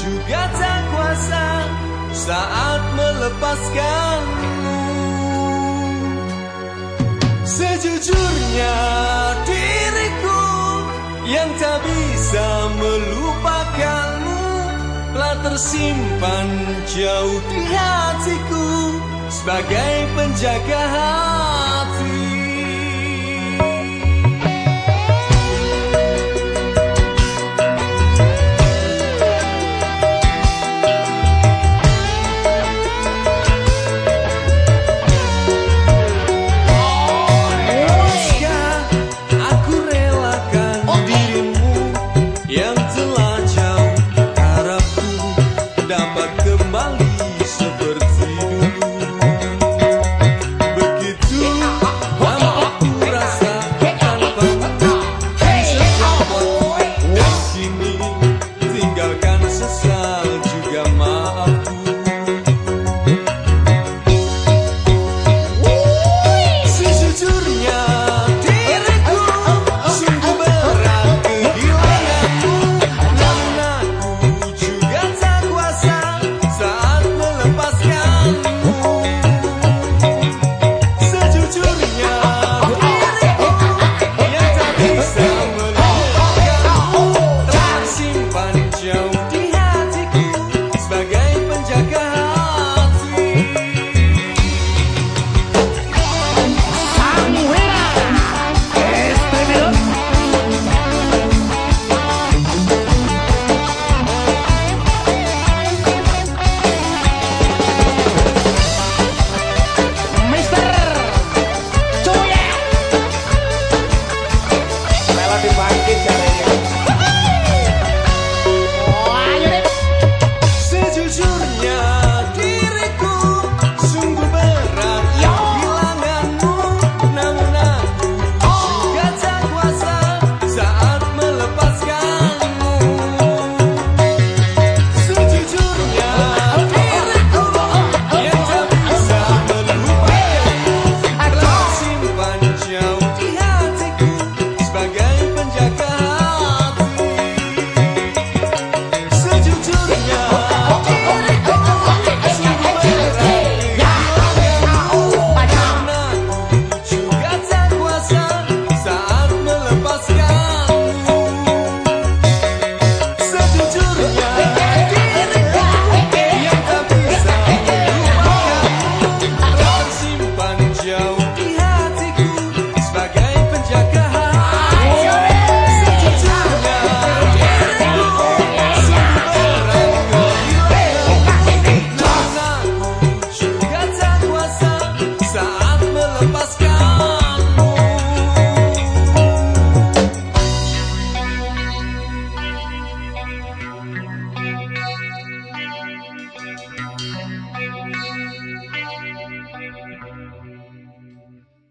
juga tak kuasa saat melepaskanmu. Sejujurnya diriku yang tak bisa melupakanmu Telah tersimpan jauh di hatiku sebagai penjaga hati Pascal.